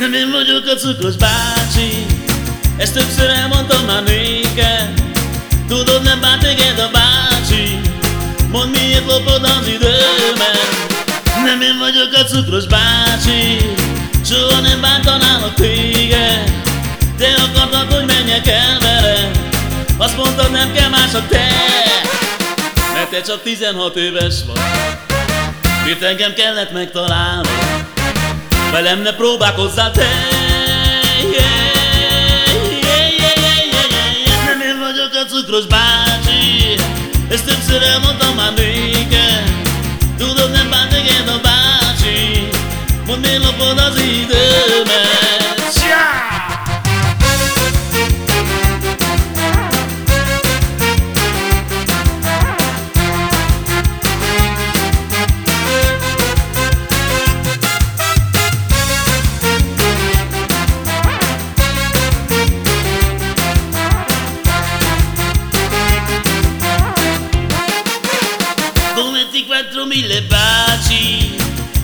Nem én vagyok a cukros bácsi Ezt többször elmondtam már néked Tudod, nem bánt téged a bácsi Mondd, miért lopod az időmet. Nem én vagyok a cukros bácsi Soha nem bántanálok téged. Te akartad, hogy menjek el veled Azt mondtad, nem kell más a te. Mert te csak 16 éves vagy. Miért engem kellett megtalálnod Velem ne próbálkozzál te. Nem én vagyok a cukros bácsi Ezt többször elmondtam már néked. Tudod nem bánt téged a bácsi Mondd miért lopod az időmet baci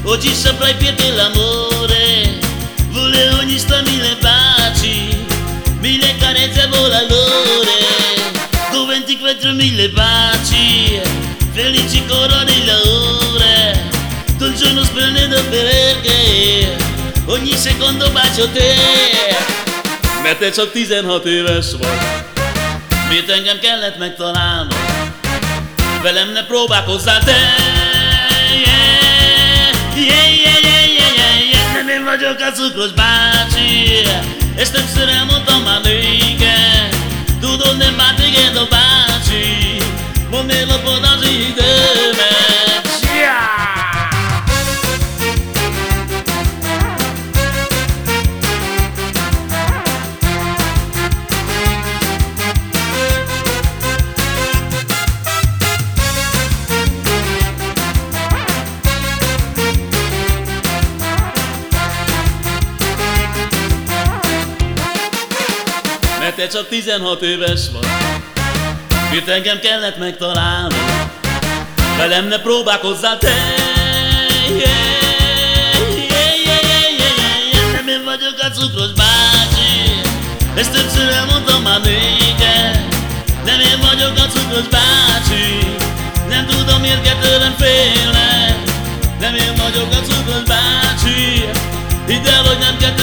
Oggi saprai piede l'amore Vuole ogni sta mille baci Mille carezze volalore Con 24 mille baci Felici corone l'ore Tutto il giorno splendendo perché Ogni secondo bacio te. Mert te csak 16 éves vagy Miért engem kellett megtalálnod Velem ne próbálkozzál te caso cruzbate Este seremos tão malignos Tudo nem bate, que não bate. Monelo por te csak 16 éves vagy. Miért engem kellett megtalálnod Velem ne próbálkozzál te. Yeah. Nem én vagyok a cukros bácsi. Ezt többször elmondtam már néked. Nem én vagyok a cukros bácsi. Nem tudom miért kell tőlem félnek Nem én vagyok a cukros bácsi. Hidd el, hogy nem kell